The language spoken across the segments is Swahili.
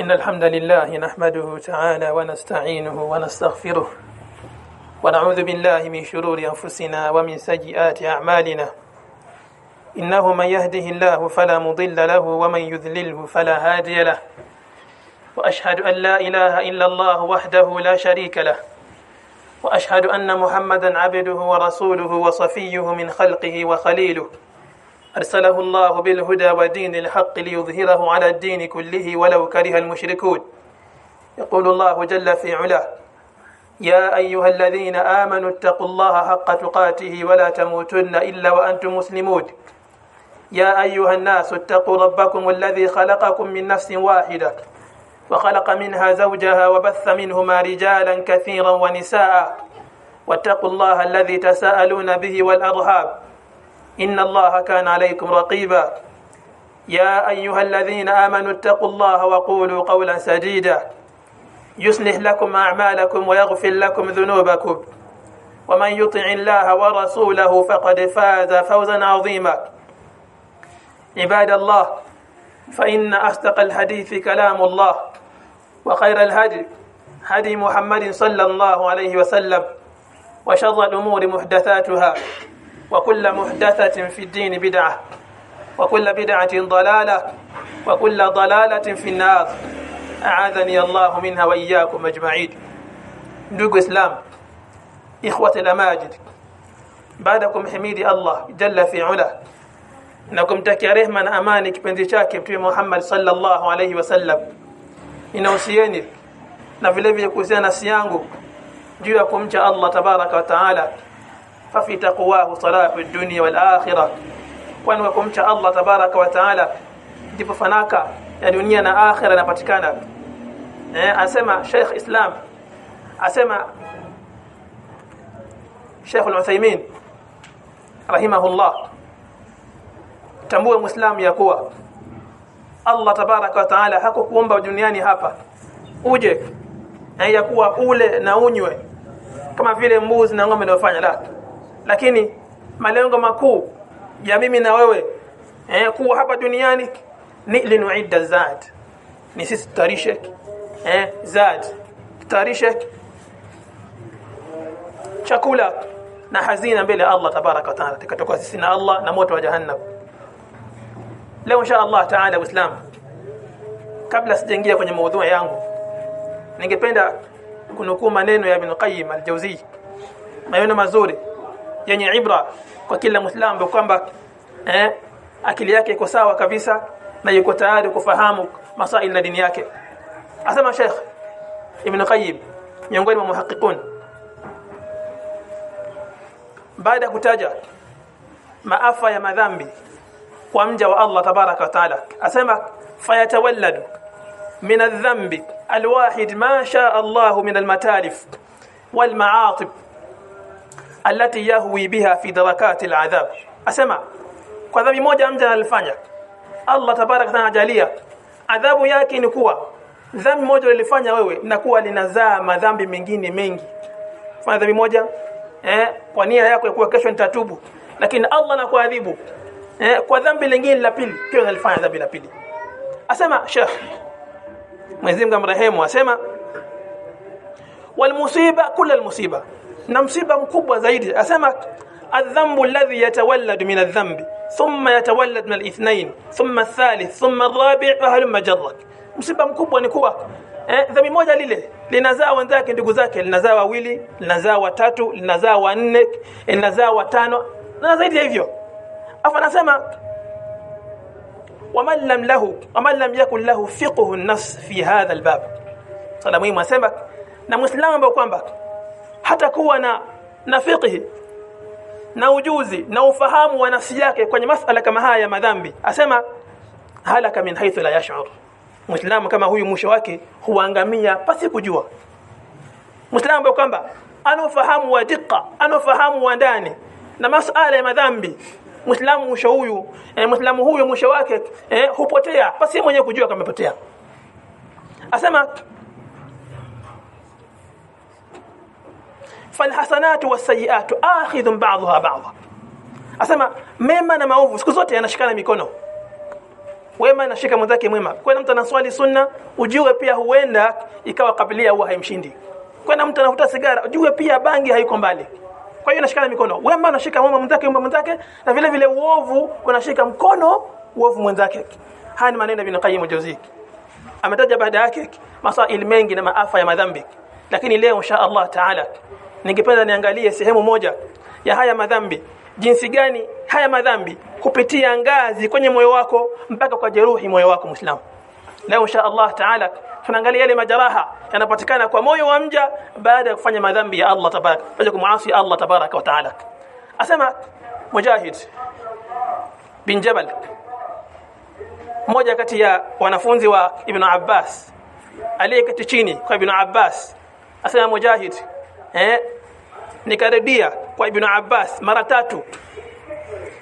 إن الحمد لله نحمده تعالى ونستعينه ونستغفره ونعوذ بالله من شرور أنفسنا ومن سيئات أعمالنا. إنه من يهده الله فلا مضل له ومن يذلله فلا هادي له. وأشهد أن لا إله إلا الله وحده لا شريك له. وأشهد أن محمدا عبده ورسوله وصفيه من خلقه وخليله. أرسله الله بالهدى ودين الحق ليظهره على الدين كله ولو كره المشركون. يقول الله جل في علاه يا أيها الذين آمنوا اتقوا الله حق تقاته ولا تموتن إلا وأنتم مسلمون. يا أيها الناس اتقوا ربكم الذي خلقكم من نفس واحدة وخلق منها زوجها وبث منهما رجالا كثيرا ونساء. واتقوا الله الذي تساءلون به والأرهاب إن الله كان عليكم رقيبا. يا أيها الذين آمنوا اتقوا الله وقولوا قولا سديدا. يصلح لكم أعمالكم ويغفر لكم ذنوبكم. ومن يطع الله ورسوله فقد فاز فوزا عظيما. عباد الله فإن أصدق الحديث كلام الله وخير الهدي هدي محمد صلى الله عليه وسلم وشر الأمور محدثاتها. وكل محدثة في الدين بدعة وكل بدعة ضلالة وكل ضلالة في النار. أعاذني الله منها وإياكم أجمعين. دوق إسلام إخوة الأماجد بعدكم حميد الله جل في علا نكم تكره من أمانك من ذي في محمد صلى الله عليه وسلم. إن أسيني نفلي في كسيان سيانك جوا كمشة الله تبارك وتعالى. Fa تقواه dunya wal akhirah. Kwani kwa kumcha Allah tabaraka wa taala ndipo fanaka ya dunia na akhira inapatikana. Eh asema Sheikh Islam asema Sheikh Al-Uthaymeen rahimahullah. Tambue muislamu ya kuwa Allah tabaraka wa taala hakukuumba duniani hapa. Uje na ya kuwa ule na unywe kama vile mbuzi na ng'ombe ndio la lakini malengo makuu ya mimi na wewe eh, kuwa hapa duniani ni linuidda zad ni sisi tutarishe eh, zad tutarishe chakula na hazina mbele Allah tabaraka taala tukatoka sisi na Allah na moto wa jahannam. Leo insha Allah taala uislamu kabla sijaingia kwenye maudhui yangu ningependa kunukuu maneno ya Ibn Qayyim al-Jawziy maneno mazuri yenye ibra kwa kila muislamu kwamba eh, akili yake iko sawa kabisa na yuko tayari kufahamu masaili na dini yake. Asema Sheikh Ibn Qayyim miongoni mwa muhaqiqun baada ya kutaja maafa ya madhambi kwa mja wa Allah tabaraka wa taala asema fayatawalladu min adh-dhanbi alwahid ma sha Allah min almatalif walmaatib allati yahwi biha fi darakati aladhab asema kwa dhambi moja mja alifanya Allah tabarak taala adhabu yake ni kuwa dhambi moja ulifanya wewe na kuwa linazaa madhambi mengine mengi. Fanya dhambi moja eh kwa nia yako ya kuwa kesho nitatubu lakini Allah anakuadhibu eh kwa dhambi lingine la pili pia unalifanya dhambi la pili. Asema sheikh Mwenyezi Mungu amrehemu asema walmusiba kila musiba na msiba mkubwa zaidi. Asema adhambu alladhi yatawallad min adhambi thumma yatawallad min alithnain thumma athalith thumma arabi' wa halma jarrak. Msiba mkubwa ni kuwa eh, dhambi moja lile linazaa wenzake ndugu zake linazaa wawili linazaa watatu linazaa wanne linazaa watano na zaidi ya hivyo. Afa anasema waman lam lahu waman lam yakun lahu fiqhu an-nafs fi hadha al-bab. Sala muhimu asema na muislamu ambaye kwamba hata kuwa na na fiqhi na ujuzi na ufahamu wa nafsi yake kwenye masala kama haya ya madhambi. Asema halaka min haythu la yash'ur. Muislamu kama huyu mwisho wake huangamia pasi kujua. Muislamu kwamba ana ufahamu wa diqa ana ufahamu wa ndani na masala ya madhambi muislamu mwisho huyu eh, muislamu huyu mwisho wake eh, hupotea pasi mwenye kujua kama amepotea. Asema falhasanatu wasayiatu akhidhun ba'dha ba'dha. Asema mema na maovu siku zote yanashikana mikono. Wema anashika mwenzake mwema. Kwenda mtu anaswali sunna ujue pia huenda ikawa kabilia huwa haimshindi. Kwenda mtu anavuta sigara ujue pia bangi haiko mbali. Kwa hiyo anashikana mikono. Wema anashika mwema mwenzake mwema mwenzake na vile vile uovu unashika mkono uovu mwenzake. Haya ni maneno ya Ibn Qayyim ametaja baada yake masaa mengi na maafa ya madhambi. Lakini leo insha Allah taala ningependa niangalie sehemu moja ya haya madhambi. Jinsi gani haya madhambi kupitia ngazi kwenye moyo wako mpaka kwa jeruhi moyo wako muislamu. Leo insha Allah taala tunaangalia yale majaraha yanapatikana kwa moyo wa mja baada ya kufanya madhambi ya Allah tabaraka baada kumuasi Allah tabaraka wa taala. Asema mujahid bin jabal mmoja kati ya wanafunzi wa Ibn Abbas aliyeketi chini kwa Ibn Abbas. Asema Mujahid eh? Nikarudia kwa Ibn Abbas mara tatu.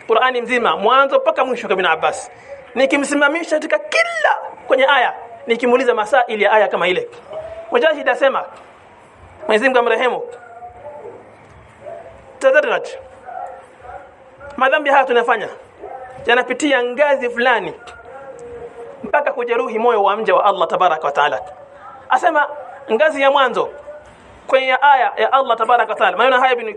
Qur'ani mzima mwanzo mpaka mwisho kwa Ibn Abbas. Nikimsimamisha katika kila kwenye aya nikimuuliza masaili ya aya kama ile. Mujahid asema Mwenyezi Mungu amrehemu tadarraj madhambi haya tunafanya yanapitia ngazi fulani mpaka kujeruhi moyo wa mja wa Allah tabaraka wa taala. Asema ngazi ya mwanzo kwenye aya ya Allah tabaraka wa taala. Maneno haya ibn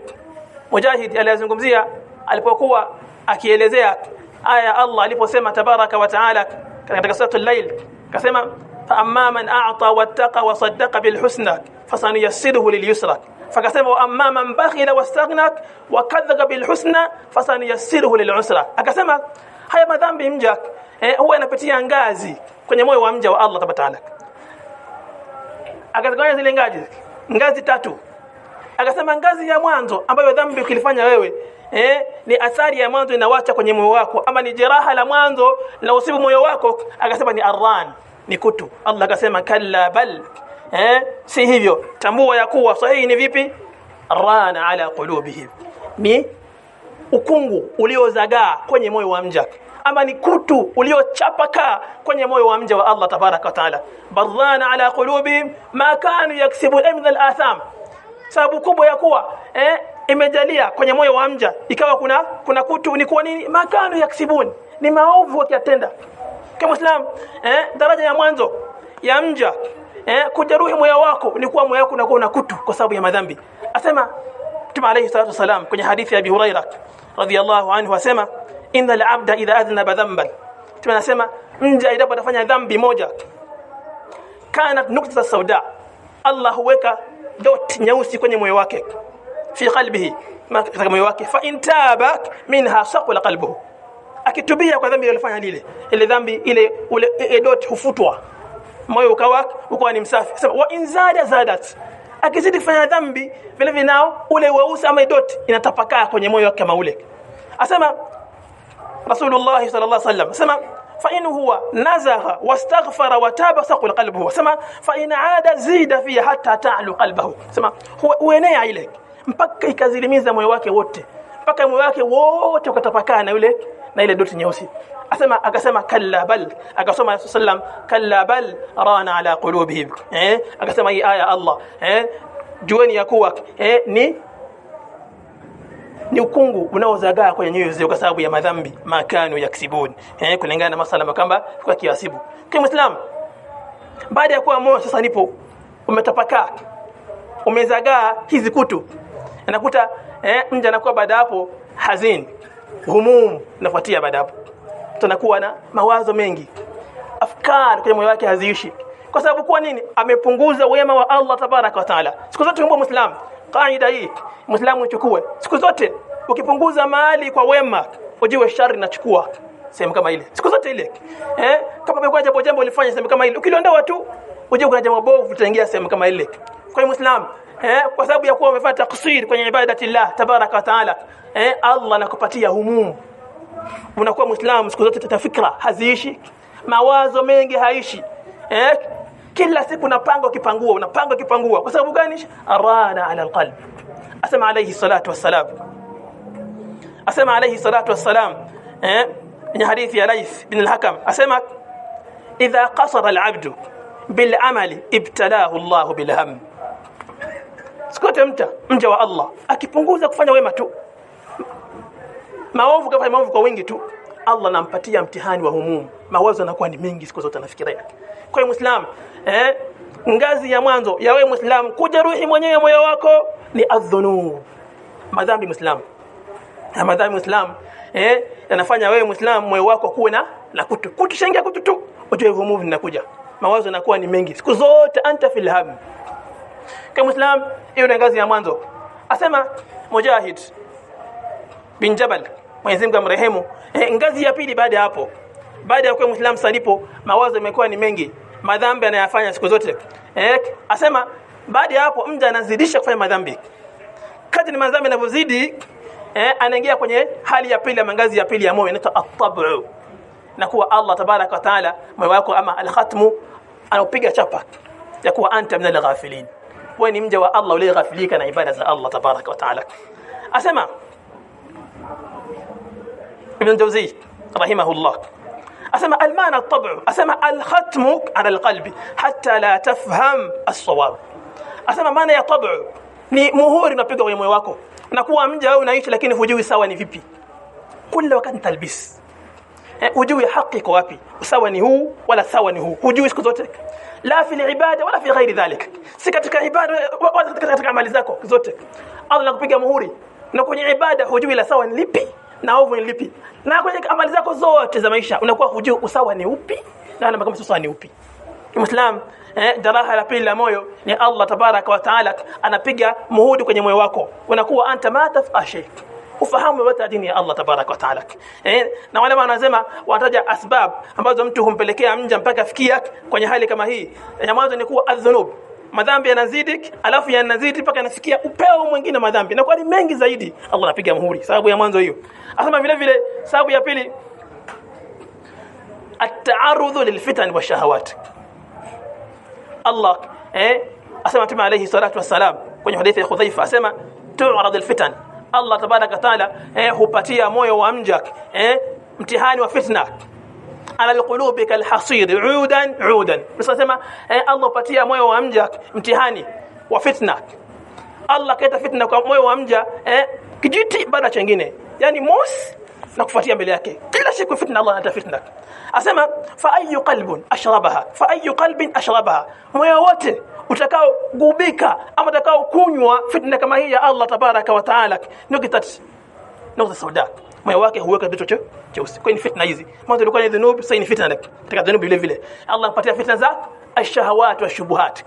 Mujahid aliyazungumzia alipokuwa akielezea aya ya Allah aliposema tabaraka wa taala katika sura al-Lail akasema fa amma man a'ta wattaqa wa saddaqa bil husna fasanuyassiruhu lil yusra. Fakasema wa amma man bakhila wastaghna wa kadhaba bil husna fasanuyassiruhu lil usra. Akasema haya madhambi mja eh, huwa inapitia ngazi kwenye moyo wa mja wa Allah tabaraka akazigawanya zile ngazi ngazi tatu. Akasema ngazi ya mwanzo ambayo dhambi ukilifanya wewe eh, ni athari ya mwanzo inawacha kwenye moyo wako. Ama ni jeraha la mwanzo la usibu moyo wako. Akasema ni arran ni kutu. Allah akasema kalla bal. Eh, si hivyo. Tambua ya kuwa sahihi ni vipi? Rana ala qulubihim. Ni ukungu uliozagaa kwenye moyo wa mja ama ni kutu uliochapaka kwenye moyo wa mja wa Allah tabaraka wa taala. Barrana ala qulubihim ma kanu yaksibu min al-atham. Sababu kubwa ya kuwa eh, imejalia kwenye moyo wa mja. Ikawa kuna kuna kutu ni kwa nini? Makanu yaksibun. Ni maovu wakiyatenda. Kwa muislam eh, daraja ya mwanzo ya mja eh, kujeruhi moyo wako ni kuwa moyo wako unakuwa na kutu kwa sababu ya madhambi. Asema Mtume alayhi salatu wasalam kwenye hadithi ya Abi Huraira radhiyallahu anhu asema inna al-abda idha adhnaba dhanban. Mtume anasema mja idapo atafanya dhambi moja. Kana nukta sauda. Allah huweka dot nyeusi kwenye moyo wake. Fi qalbihi katika moyo wake. Fa intaba minha saqala qalbuhu. Akitubia kwa dhambi aliyofanya lile ile dhambi ile ule dot hufutwa. Moyo ukawa ukawa ni msafi. Sema wa inzada zadat. Akizidi kufanya dhambi vile vile nao ule weusi ama dot inatapakaa kwenye moyo wake kama ule. Asema Rasulullah sallallahu alaihi wasallam asema فإن هو نزغ واستغفر وتاب ثقل قلبه سما فإن عاد زيد فيه حتى تعلو قلبه سما هو uenea ile mpaka ikazilimiza moyo wake wote mpaka moyo wake wote ukatapakaa na yule na ile doti nyeusi asema akasema kalla bal akasoma sallam kalla bal rana ala qulubihim eh akasema hii aya Allah eh jueni ya kuwa eh ni ni ukungu unaozagaa kwenye nyoyo zao kwa sababu ya madhambi makanu yaksibun eh kulingana na masala makamba kwa kiasibu. Kwa muislamu baada ya kuwa moyo sasa nipo umetapakaa umezagaa hizi kutu. Anakuta eh mja anakuwa baada hapo hazin humum nafuatia baada hapo. Tunakuwa na mawazo mengi. Afkar kwenye moyo wake haziishi. Kwa sababu kwa nini? Amepunguza wema wa Allah tabaraka wa taala. Siku zote mbona muislam kaida hii muislamu uchukue. Siku zote ukipunguza mali kwa wema ujue shari nachukua sehemu kama ile. Siku zote ile. Eh? Kama umekuwa jambo jambo ulifanya sehemu kama ile. Ukiliondoa tu ujue kuna jambo bovu utaingia sehemu kama ile. Kwa hiyo muislamu eh? Kwa sababu ya kuwa umefanya taksir kwenye ibadati Allah tabaraka wa taala eh? Allah anakupatia humumu. Unakuwa muislamu siku zote tatafikra haziishi. Mawazo mengi haishi. Eh kila siku unapanga ukipangua unapanga ukipangua kwa sababu gani? Arana ala alqalb. Asema alayhi salatu wassalam. Asema alayhi salatu wassalam eh Laith bin al-Hakam. Asema idha qasara al-abdu bil amali ibtalahu Allah bil ham sikote mta mja wa Allah akipunguza kufanya wema tu. Maovu kafanya maovu kwa wingi tu Allah anampatia mtihani wa humumu mawazo yanakuwa ni mengi siku zote anafikiria kwa hiyo muislam eh ngazi ya mwanzo ya wewe muislam kujeruhi mwenyewe moyo wako ni adhunub madhambi muislam na madhambi muislam eh yanafanya wewe muislam moyo wako kuwe na la kutu. Kutu shangia kutu tu ujue move linakuja mawazo yanakuwa ni mengi siku zote anta fil ham. Kama muislam hiyo ni ngazi ya mwanzo. Asema mujahid bin jabal Mwenyezi Mungu amrehemu eh, ngazi ya pili baada ya hapo baada ya kuwa Muislamu salipo mawazo yamekuwa ni mengi, madhambi anayafanya siku zote. Eh, asema baada ya hapo mja anazidisha kufanya madhambi. Kadri madhambi yanavyozidi, eh, anaingia kwenye hali ya pili ya mangazi ya pili ya moyo inaitwa at-tab'u. Na kuwa Allah tabaraka wa taala moyo wako ama al-khatmu anaupiga chapa ya kuwa anta min al-ghafilin. Wewe ni mja wa Allah ule ghafilika na ibada za Allah tabaraka wa taala. Asema Ibn Jawzi rahimahullah asema almana at-tab'u asema al-khatmu ala al-qalbi hatta la tafham as-sawab asema maana ya tab'u ni muhuri unapiga kwenye moyo wako. Unakuwa mja wewe unaishi lakini hujui sawa ni vipi. Kila wakati talbis. Eh, hujui haki iko wapi. Sawa ni huu wala sawa ni huu. Hujui siku zote. La fi ibada wala fi ghairi dhalik. Si katika ibada wala katika amali zako zote. Allah anakupiga muhuri. Na kwenye ibada hujui la sawa ni lipi na ovu ni lipi? Na kwenye amali zako zote za maisha unakuwa hujui usawa ni upi na na kama usawa ni upi. Muislam eh, daraha la pili la moyo ni Allah tabaraka wa taala anapiga muhudi kwenye moyo wako. Unakuwa anta ma tafashik ufahamu yote dini ya Allah tabaraka wa taala. Eh, na wale wanasema wanataja asbab ambazo mtu humpelekea mja mpaka afikia kwenye hali kama hii. Ya mwanzo ni kuwa adhunub madhambi yanazidi alafu yanazidi mpaka yanafikia upeo mwingine madhambi na kwa ni mengi zaidi Allah anapiga muhuri sababu ya mwanzo hiyo asema vile vile sababu ya pili at-ta'arudhu lilfitan wa shahawat Allah eh asema Mtume alayhi salatu wassalam kwenye hadithi ya Hudhaifa asema tu'rad alfitan Allah tabaraka taala eh hupatia moyo wa mja eh mtihani wa fitna ala alqulubi kalhasir udan udan. Tunasema eh Allah patia moyo wa mja mtihani wa fitna. Allah kaita fitna kwa moyo wa mja eh kijiti baada chengine. Yani mosi na kufuatia mbele yake. Kila siku fitna Allah anata fitna. Asema fa ayu qalbun ashrabaha fa ayu qalbin ashrabaha. Moyo wote utakao gubika ama utakao kunywa fitna kama hii ya Allah tabaraka wa taala nukta nukta sauda moyo wake huweka kitu cheusi. Kwa ni fitna hizi. Mwanzo ilikuwa ni dhunub sasa ni fitna katika dhunub vile vile. Allah anapatia fitna za ashahawat wa shubuhat.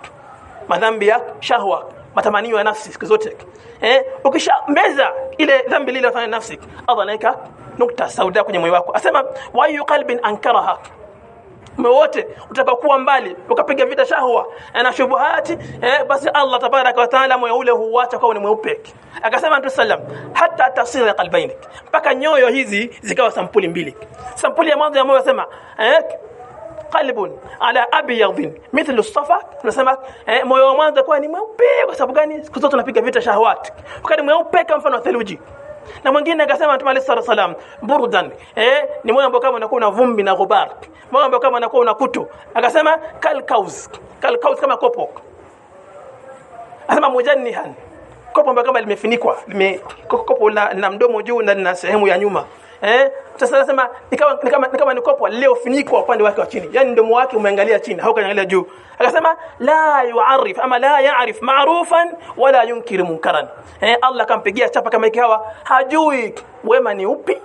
Madhambi ya shahwa matamanio ya nafsi siku zote. Eh ukisha meza ile dhambi lile fanya nafsi Allah anaweka nukta sauda kwenye moyo wako. Asema wa ayu qalbin ankaraha wote utakapokuwa mbali ukapiga vita shahwa. Na shubuhati eh, basi Allah tabaraka wa taala moyo ule huacha kwa ni mweupe. Akasema Mtume sallam hata tasira qalbainik mpaka nyoyo hizi zikawa sampuli mbili. Sampuli ya mwanzo ya moyo sema eh, qalbun ala abyadin mithlu safa. Tunasema eh, moyo wa mwanzo kwa ni mweupe. Kwa sababu gani? Kwa sababu tunapiga vita shahawati wakati mweupe kama mfano wa theluji na mwingine akasema Mtume alayhi salam burdan. Eh ni moyo ambao kama unakuwa na vumbi na ghubar. Moyo ambao kama unakuwa una kutu. Akasema kalkaus kalkaus kama kopo. Asema mujannihan. Kopo ambao kama limefinikwa lime kopo la, mdomo juu na, lina sehemu ya nyuma eh? Sasa nasema ni kama ni kama ni kama ni kopo liliofunikwa upande wake wa chini. Yani mdomo wake umeangalia chini haukaangalia juu. Akasema la yu'arif ama la ya'rif ma'rufan wala yunkir munkaran. Eh Allah kampigia chapa kama ikawa hajui wema ni upi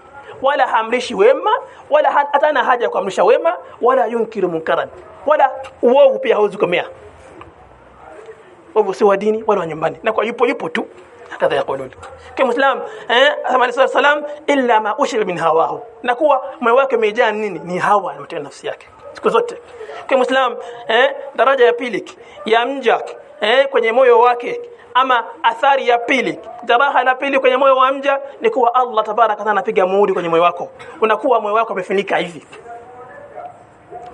wala hamrishi wema wala hatana haja ya kuamrisha wema wala yunkir munkaran. Wala uovu pia hauwezi kumea uovu si wa dini wala wa nyumbani. Na kwa yupo yupo tu kadha yaqulun kwa muislam eh alayhi salam illa ma ushir min hawahu. Na kuwa moyo wake umejaa nini? Ni hawa na nafsi yake. Siku zote. Kwa muislam eh daraja ya pili ya mja eh kwenye moyo wake ama athari ya pili. Jaraha la pili kwenye moyo wa mja ni kuwa Allah tabaraka taala anapiga muhuri kwenye moyo wako. Unakuwa moyo wako umefunika hivi.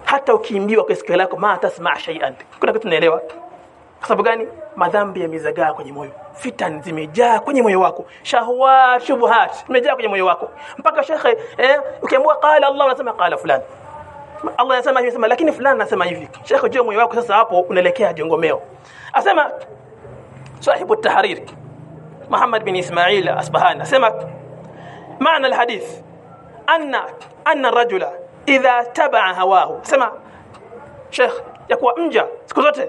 Hata ukiimbiwa kwa sikio lako ma tasma shay'an. Kuna kitu unaelewa kwa sababu gani? Madhambi yamezagaa kwenye moyo, fitan zimejaa kwenye moyo wako, shahawat, shubuhat zimejaa kwenye moyo wako, mpaka shekhe eh, ukiambiwa qala Allah unasema qala fulani Allah anasema hivi, anasema lakini fulani anasema hivi. Sheikh, je, moyo wako sasa hapo unaelekea jongomeo. Asema sahibu tahrir Muhammad bin Ismail Asbahani asema maana alhadith anna anna rajula idha tabaa hawahu. Asema Sheikh, ya kuwa mja siku zote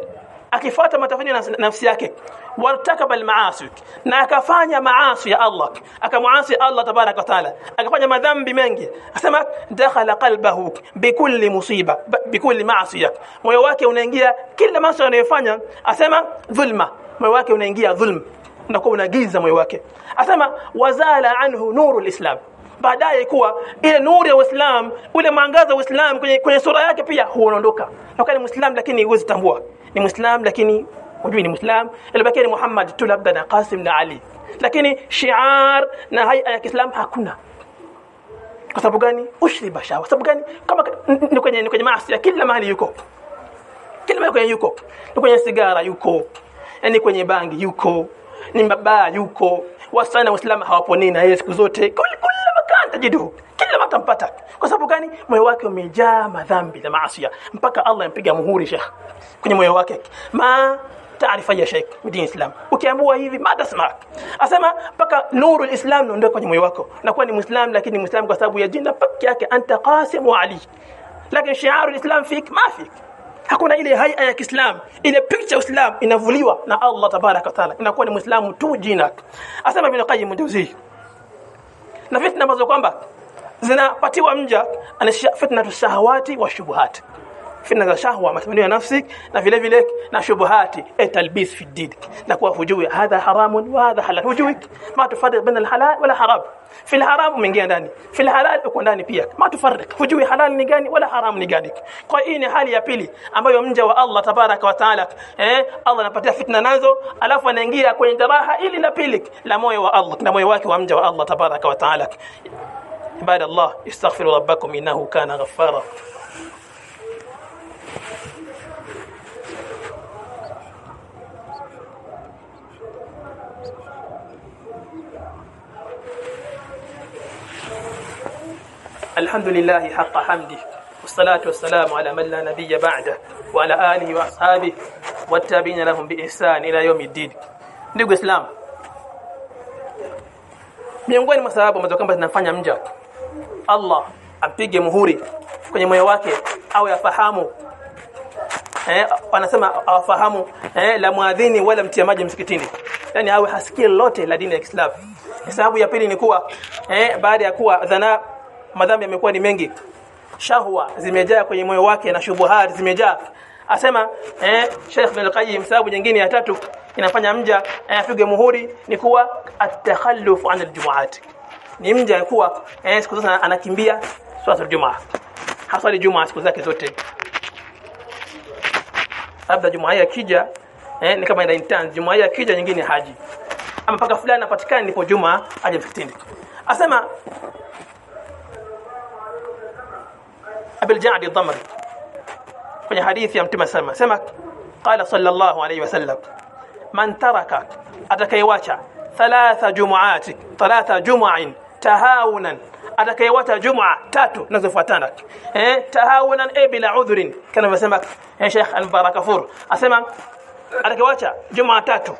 akifuata matamanio ya nafsi yake wartakaba almaasi na akafanya maasi ya Allah akamuasi Allah tabaraka wa taala akafanya madhambi mengi asema dakhala qalbahu bikulli musiba bikulli maasiya moyo wake unaingia kila maasi anayofanya asema dhulma moyo wake unaingia dhulm unakuwa unagiza moyo wake asema wazala anhu nuru alislam baadaye kuwa ile nuru ya Uislamu ule mwangaza wa Uislamu kwenye, kwenye sura yake pia huondoka na ni Muislamu lakini huwezi tambua ni Muislam lakini hujui ni Muislam, ilibaki ni Muhammad tu labda na Qasim na Ali. Lakini shiar na haya ya Kiislamu hakuna. Kwa sababu gani? Ushriba shawa sababu gani? Kama ni kwenye ni kwenye maasi kila mahali yuko. Kila mahali kwenye yuko. Ni kwenye sigara yuko. Yani kwenye bangi yuko. Ni mabaya yuko. Wasichana waislamu hawaponi na yeye siku zote. Kila makanta tajidu kila mata mpata kwa sababu gani? Moyo wake umejaa madhambi na maasi mpaka Allah ampiga muhuri sheikh. Kwenye moyo wake. Ma taarifa ya sheikh dini islam. Ukiamua hivi mada smak asema mpaka nuru alislam ndio kwenye moyo wako. Nakuwa ni muislam lakini muislam kwa sababu ya jina pekee yake anta qasim wa ali. Lakini shiaru alislam fik ma fik? Hakuna ile haya ya Kiislam. Ile picha ya Islam inavuliwa na Allah tabaraka taala. Inakuwa ni muislamu tu jina. Asema ibn qayyim jawzi na fitna ambazo kwamba zinapatiwa mja ana fitna tushahawati wa shubuhat fitna za shahwa matamanio ya nafsi na vile vile na shubuhati talbis fi din na kuwa hujui hadha haramun wa hadha halal hujui ma tufarriq baina alhalal wala haram في الحرام umeingia ndani في الحلال uko ndani pia ma tufarriq hujui halal ni gani wala haram ni gani kwa hii ni hali ya pili ambayo mja wa Allah tabaraka wa taala eh Allah anapatia fitna nazo alafu anaingia kwenye daraha ili la pili la moyo wa Allah na moyo wake wa mja wa Allah tabaraka wa taala عباد الله استغفروا ربكم إنه كان غفارا. الحمد لله حق حمده والصلاة والسلام على من لا نبي بعده وعلى آله وأصحابه والتابين لهم بإحسان إلى يوم الدين. نقول إسلام miongoni mwa sababu ambazo kwamba zinafanya mja Allah apige muhuri kwenye moyo wake au yafahamu eh wanasema awafahamu eh la muadhini wala mtia maji msikitini. Yani awe hasikii lote la dini ya Kiislamu. Sababu ya pili ni kuwa eh baada ya kuwa dhana madhambi yamekuwa ni mengi shahwa zimejaa kwenye moyo wake na shubuhati zimejaa. Asema eh Sheikh Ibn al-Qayyim sababu nyingine ya tatu inafanya mja eh, muhuri ni kuwa at-takhalluf an al-jumu'at ni mja alikuwa eh, siku zote anakimbia swala za Jumaa hasali Jumaa siku zake zote. Labda Jumaa hii kija eh, ni kama ina intern Jumaa hii kija nyingine haji. Ama paka fulani anapatikana ndipo Jumaa aje msikitini. Asema Abil Ja'd al-Dhamri kwenye hadithi ya Mtume sema sema qala sallallahu alayhi wasallam man taraka atakayewacha thalatha jumu'ati thalatha jumu'in tahawunan atakayewata jum'a tatu zinazofuatana. Eh tahawunan e bila udhrin kana wasema eh Sheikh Al-Barakafur asema atakayewacha jum'a tatu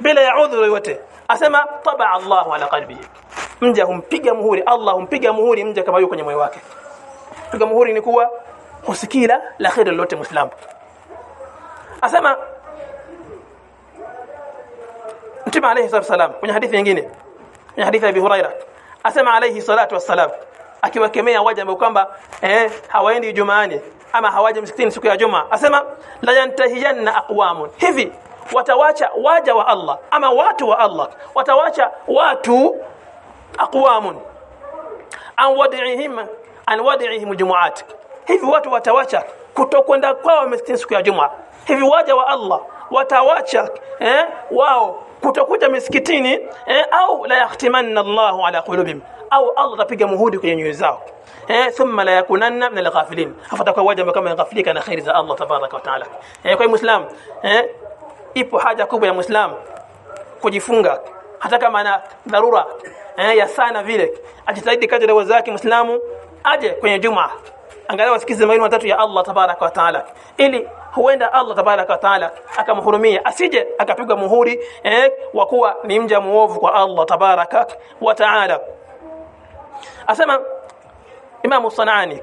bila ya udhuri wote asema taba Allahu ala qalbi mja humpiga muhuri Allah humpiga muhuri mja kama yuko kwenye moyo wake. Piga muhuri ni kuwa husikila la kheri lolote muislamu. Asema Mtume alayhi salam kwenye hadithi nyingine kwenye hadithi ya Abi Huraira asema alayhi salatu wassalam akiwakemea waja ambao kwamba eh hawaendi jumaani ama hawaje msikitini siku ya Juma. Asema la yantahiyanna aqwamun. Hivi watawacha waja wa Allah ama watu wa Allah watawacha watu aqwamun? An wad'ihim an wad'ihim jumu'at. Hivi watu watawacha kutokwenda kwao msikitini siku ya Juma? Hivi waja wa Allah watawacha eh wao kutokuja misikitini eh, au la yahtimanna Allahu ala qulubihim au Allah tapiga muhudi kwenye nyoyo zao. Eh thumma la yakunanna min alghafilin afatakuwa waja kama ghafilika na khairi za Allah tabaraka wa taala. Eh kwa muislam eh ipo haja kubwa ya muislam kujifunga. Hata kama ana dharura eh ya sana vile ajitahidi kadri ya zake muislamu aje kwenye jumaa angalau wasikize maneno matatu ya Allah tabaraka wa taala. Ili huenda Allah tabaraka wa taala akamhurumia asije akapigwa muhuri eh, wa kuwa ni mja muovu kwa Allah tabaraka wa taala. Asema Imam Sanani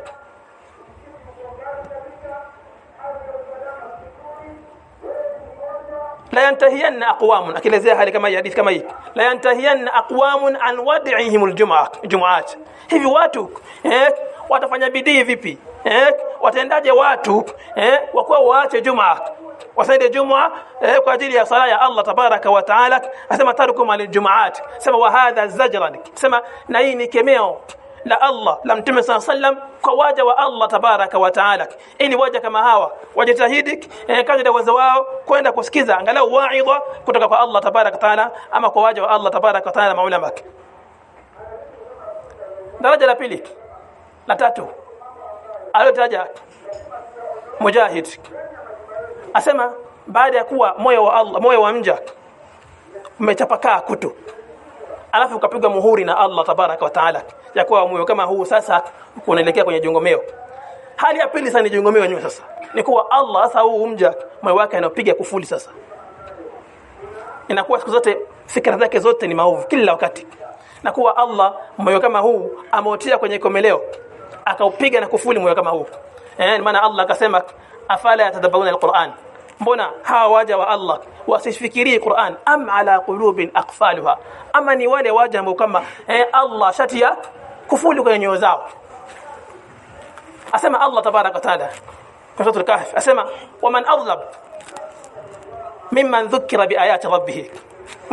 la yantahiyanna aqwamun akielezea hali kama hadithi kama hii la yantahiyanna aqwamun an wad'ihim aljum'at jum'at hivi watu eh watafanya bidii vipi? Eh wataendaje watu? Eh wakuwa waache juma. Wasaide juma eh, kwa ajili ya sala ya Allah tabaraka wa taala. Asema tarukum aljumaat sema wa hadha zajran. Sema na hii ni kemeo la Allah la mtume saa sallam kwa waja wa Allah tabaraka wa taala. Ili waja kama hawa wajitahidi eh, kadri uwezo wao kwenda kusikiza angalau waidha kutoka kwa Allah tabaraka taala ama kwa waja wa Allah tabaraka taala maulama daraja la pili la tatu. Aliyotaja mujahid. Asema baada ya kuwa moyo wa Allah moyo wa mja umetapakaa kutu alafu ukapigwa muhuri na Allah tabaraka wa taala ya kuwa moyo kama huu sasa unaelekea kwenye jongomeo. Hali ya pili sasa ni jongomeo nyuma sasa. Ni kuwa Allah sasa huu mja moyo wake anapiga kufuli sasa. Inakuwa siku zote fikra zake zote ni maovu kila wakati. Na kuwa Allah moyo kama huu ameotia kwenye komeleo akaupiga na kufuli moyo kama huu. Eh maana Allah akasema afala yatadabbaruna alquran? Mbona hawa waja wa Allah wasifikirie Qur'an? Am ala qulubin aqfaluha? Ama ni wale waja ambao kama eh, Allah shatia kufuli kwenye nyoyo zao? Asema Allah tabaraka taala kwa sura al-kahf asema waman adlab mimman dhukira biayati rabbih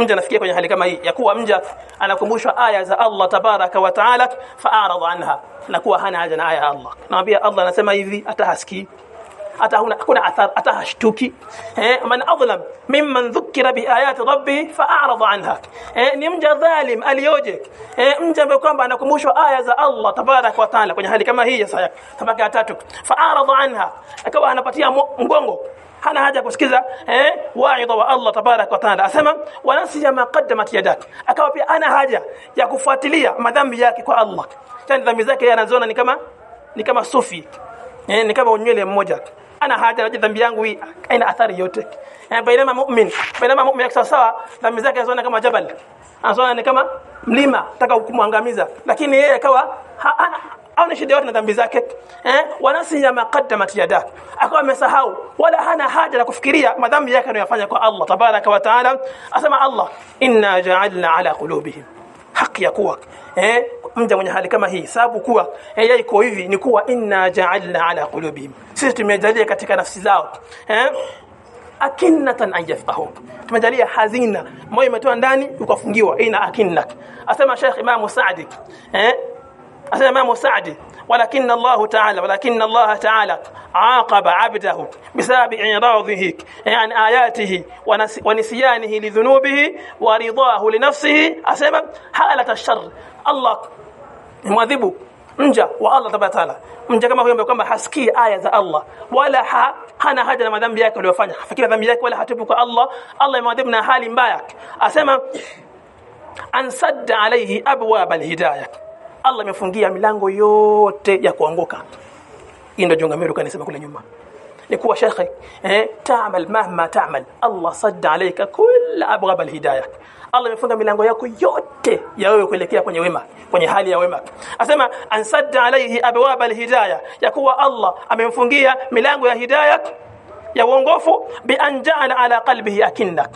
mja anafikia kwenye hali kama hii ya kuwa mja anakumbushwa aya za Allah tabaraka wa taala faaradha anha na kuwa hana haja na aya ya Allah. Naambia Allah anasema hivi hata huna hakuna athar hata eh man adlam mimman dhukira biayati rabbi fa'arada anha. Eh ni mja dhalim aliyoje? Eh mja ambaye kwamba anakumbushwa aya za Allah tabarak wa taala kwenye hali kama hii sasa tabaka tatu fa'arada anha akawa anapatia mgongo hana haja kusikiza eh waidha wa Allah tabarak wa taala. Asema wanasiya ma qaddamat yadak akawa pia ana haja ya kufuatilia madhambi yake kwa Allah. Yani dhambi zake yanaziona ni kama ni kama sufi eh ni kama unywele mmoja. Ana haja na dhambi yangu hii haina athari yote eh bainama mu'min bainama mu'min sawa dhambi zake anaziona kama jabal. Anaziona ni kama mlima taka kumwangamiza. Lakini yeye akawa haona shida yote na dhambi zake? Eh? Wanasi ya maqaddamat yada akawa amesahau. Wala hana haja la kufikiria madhambi yake anayofanya kwa Allah tabaraka wa taala. Asema Allah inna ja'alna ala qulubihim. Haki ya kuwa. Eh? Mja mwenye hali kama hii sababu kuwa. Yeye iko hivi ni kuwa inna ja'alna ala qulubihim. Sisi tumejalia katika nafsi zao. Eh? Akinnatan an tumejalia hazina. Moyo umetoa ndani ukafungiwa. Ina akinnak asema Sheikh Imam Saadi eh asema Imam Saadi ولكن الله تعالى ولكن الله تعالى عاقب عبده بسبب إعراضه عن آياته ونسيانه لذنوبه ورضاه لنفسه أسبب حالة الشر الله مwadhibu mja wa Allah tabaraka taala mja kama huyo kwamba hasikii aya za Allah wala ha, hana haja na madhambi yake aliyofanya hafikiri dhambi yake wala hatubu kwa Allah Allah imwadhibu na hali mbaya asema ansadda alayhi abwab alhidayah Allah amefungia milango yote ya kuanguka. Hii ndio jongamiro kanisema kule nyuma. Ni kuwa shekhe eh ta'mal mahma ta'mal. Allah sadda alayka kull abwab alhidayah. Allah amefunga milango yako yote ya wewe kuelekea kwenye wema kwenye hali ya wema. Asema ansadda alayhi abwab alhidayah. Ya kuwa Allah amemfungia milango ya hidayah ya uongofu bi anja'ala ala qalbihi akinnak.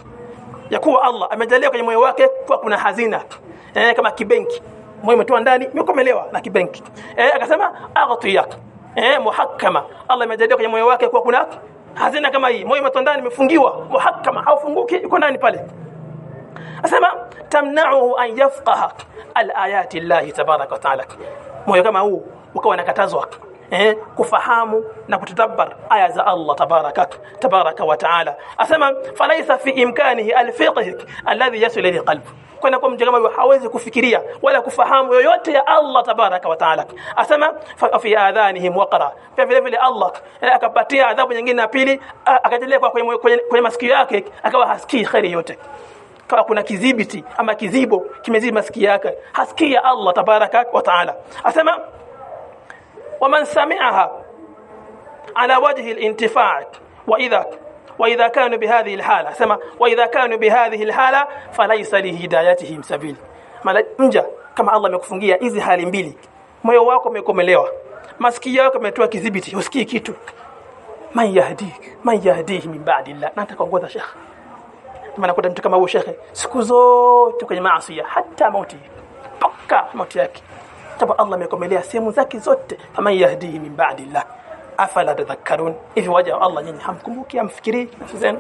Ya kuwa Allah amejalia kwenye moyo wake kwa kuna hazina eh kama kibenki moyo umetoa ndani umekomelewa na kibenki eh akasema aghtiyak eh muhakkama Allah amejalia kwenye moyo wake kwa kuna hazina kama hii moyo umetoa ndani umefungiwa muhakkama haufunguki uko ndani pale asema tamna'uhu an yafqaha al-ayati Allah tabaraka wa ta'ala moyo kama huu ukawa nakatazwa eh kufahamu na kutadabbar aya za Allah tabaraka tabaraka wa ta'ala asema falaysa fi imkanihi al-fiqh alladhi yasil ila qalb kwenda kwa mja huyo hawezi kufikiria wala kufahamu yoyote ya Allah tabaraka wa taala. Asema fi adhanihim waqra. Pia vile vile Allah akapatia adhabu nyingine ya pili akajalia kwa kwenye, kwenye, kwenye masikio yake akawa hasikii khairi yote. Kama kuna kidhibiti ama kizibo kimezidi masikio yake hasikii ya Allah tabaraka wa taala. Asema waman sami'aha ala wajhi al-intifa' wa wa idha kanu bihadhihi alhala. Sema wa idha kanu bihadhihi alhala falaysa lihidayatihim sabil. Mala nja kama Allah amekufungia hizi hali mbili moyo wako umekomelewa masikio yako umetoa kidhibiti usikii kitu. Man yahdik man yahdihi min ba'di Allah nataka kuongoza sheikh kama nakuta mtu kama huyo shekhe siku zote kwenye maasi hata mauti paka mauti yake. Sababu Allah amekomelea sehemu zake zote. Man yahdihi min ba'di Allah afala tadhakkarun. Hivi waja wa Allah nyinyi hamkumbuki amfikiri nafsi zenu.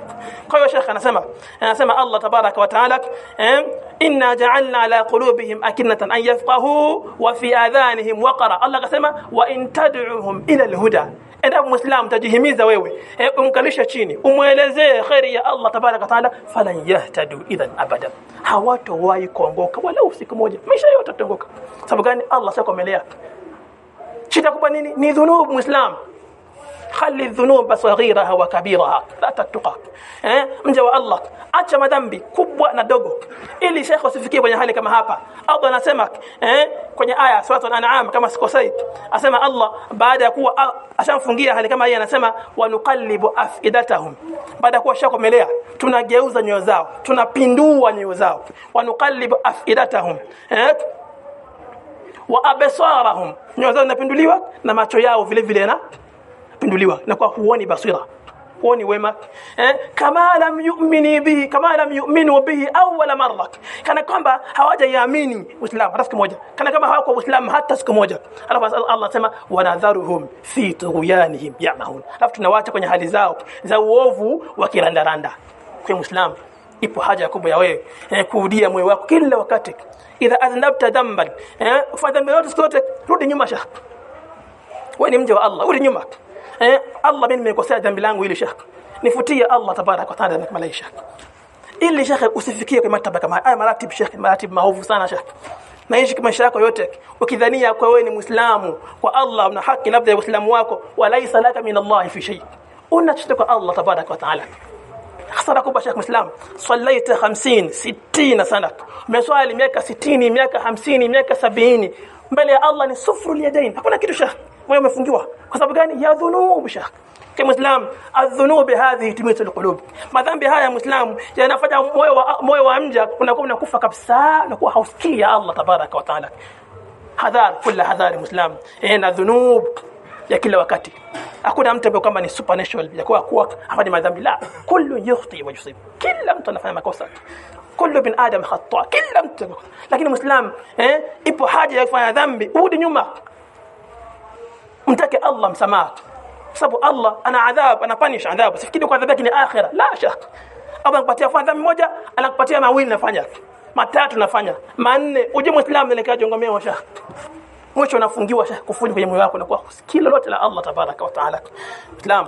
Kwa hiyo shekhe anasema anasema Allah tabaraka wa taala eh, inna ja'alna ala qulubihim akinatan an yafqahu wa fi adhanihim waqara. Allah akasema wa in tad'uhum ila alhuda. Endapo muislamu tajihimiza wewe e, umkalisha chini umwelezee khairi ya Allah tabaraka taala falan yahtadu idhan abada hawatowahi kuongoka wala usiku moja maisha yote yataongoka. Sababu gani? Allah shakomelea shida kubwa nini? Ni dhunubu muislamu khali dhunuba saghiraha wa kabiraha. La tatuqa eh? Mja wa Allah acha madhambi kubwa na dogo. Ili shekhe usifikie kwenye hali kama hapa. Allah anasema eh? Kwenye aya suratul an'am kama sikosei asema Allah baada ya kuwa ashamfungia hali kama hii anasema wanuqallibu afidatahum. Baada ya kuwa shakomelea tunageuza nyoyo zao tunapindua nyoyo zao. Wanuqallibu afidatahum. Eh? Wa absarahum. Nyoyo zao zinapinduliwa na macho yao vile vile na pinduliwa na kwa huoni basira huoni wema eh? Kama lam yu'mini bihi kama lam yu'minu bihi awwal marra kana kwamba hawajaamini uislamu hata siku moja kana kama hawako uislamu hata siku moja. Alafu Allah sema wanadharuhum fi tughyanihim ya'mahun. Alafu tunawaacha kwenye hali zao za uovu wa kirandaranda. Kwa muislamu ipo haja kubwa ya wewe eh, kurudia moyo wako kila wakati. Idha adhnabta dhanban eh fa dhanbi yote rudi nyuma shah. Wewe ni mja wa Allah rudi nyuma eh Allah mimi nimekosea dhambi langu ili shekh nifutie Allah tabarak wa taala kama shekh ili shekh usifikie kwa mataba kama haya. Maratib shekh maratib maovu sana shekh naishi maisha yako yote. Ukidhania kwa wewe ni muislamu kwa Allah una haki labda ya uislamu wako walaisa laka min Allah fi shay. Unachota kwa Allah tabarak wa taala. Hasara kubwa shekh muislam sallaita 50 60 sana umeswali miaka 60 miaka 50 miaka 70 mbele ya Allah ni sufru yadain. Hakuna kitu shekh moyo umefungiwa. Kwa sababu gani? Ya dhunub shekh kama muislam adhunub hadhihi tumitul alqulub madhambi haya muislam yanafanya moyo wa moyo wa mja unakuwa unakufa kabisa na kuwa hausikii ya Allah tabaraka wa taala. Hadhar kila hadhari muislam. Ina dhunub ya kila wakati. Hakuna mtu ambaye kwamba ni supernatural ya kuwa kuwa afanye madhambi. La kullu yukhti wa yusib. Kila mtu anafanya makosa. Kullu bin adam khata. Kila mtu. Lakini muislam eh ipo haja ya kufanya dhambi. Urudi nyuma mtake Allah msamaha sababu Allah ana adhab ana punish adhab sifikiri kwa adhabu yake ni akhira la shak Allah anakupatia fadha dhambi moja anakupatia mawili nafanya matatu nafanya manne uje muislamu nilikaje jongomea wa shak mwisho unafungiwa shak kufuni kwenye moyo wako na kwa kila lote la Allah tabaraka wa taala islam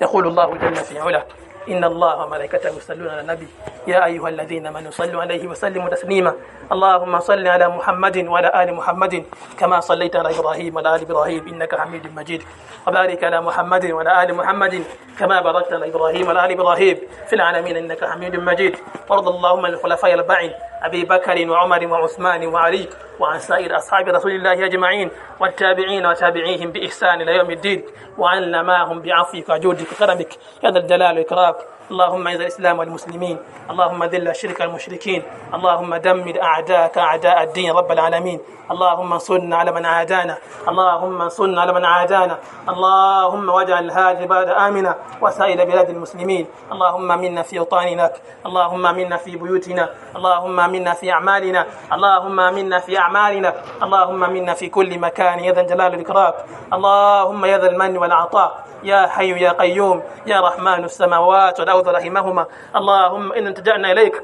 يقول الله جل في علاه إن الله وملائكته يصلون على النبي. يا أيها الذين آمنوا صلوا عليه وسلموا تسليما. اللهم صل على محمد وعلى آل محمد كما صليت على إبراهيم وعلى آل إبراهيم إنك حميد مجيد. وبارك على محمد وعلى آل محمد كما باركت على إبراهيم وعلى آل إبراهيم في العالمين إنك حميد مجيد. وارض اللهم عن الخلفاء الأربعين أبي بكر وعمر وعثمان وعلي وعن سائر أصحاب رسول الله أجمعين والتابعين وتابعيهم بإحسان إلى يوم الدين. وعنا معهم بعفوك وجودك وكرمك. يا ذا الجلال والإكرام. up. اللهم اعز الإسلام والمسلمين. اللهم ذل الشرك المشركين اللهم دمر أعداءك أعداء الدين رب العالمين. اللهم انصرنا على من عادانا. اللهم انصرنا على من عادانا. اللهم واجعل هذه البلد آمنة. وسائر بلاد المسلمين. اللهم منا في أوطاننا. اللهم منا في بيوتنا. اللهم منا في أعمالنا. اللهم منا في أعمالنا. اللهم منا في كل مكان. يا ذا الجلال والإكرام. اللهم يا ذا المن والعطاء. يا حي يا قيوم. يا رحمن السماوات الفوز رحمهما. اللهم إن انتجعنا إليك.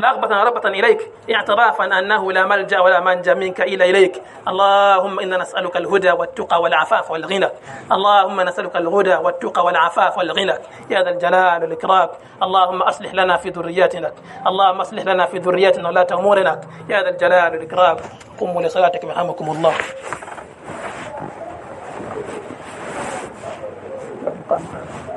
رغبة رغبة إليك. اعترافا أنه لا ملجأ ولا منجأ منك إلا إليك. اللهم إنا نسألك الهدى والتقى والعفاف والغنى. اللهم نسألك الهدى والتقى والعفاف والغنى. يا ذا الجلال والإكرام. اللهم أصلح لنا في ذرياتنا. اللهم أصلح لنا في ذرياتنا ولا أمورنا يا ذا الجلال والإكرام. قموا لصلاتك يرحمكم الله. Thank you.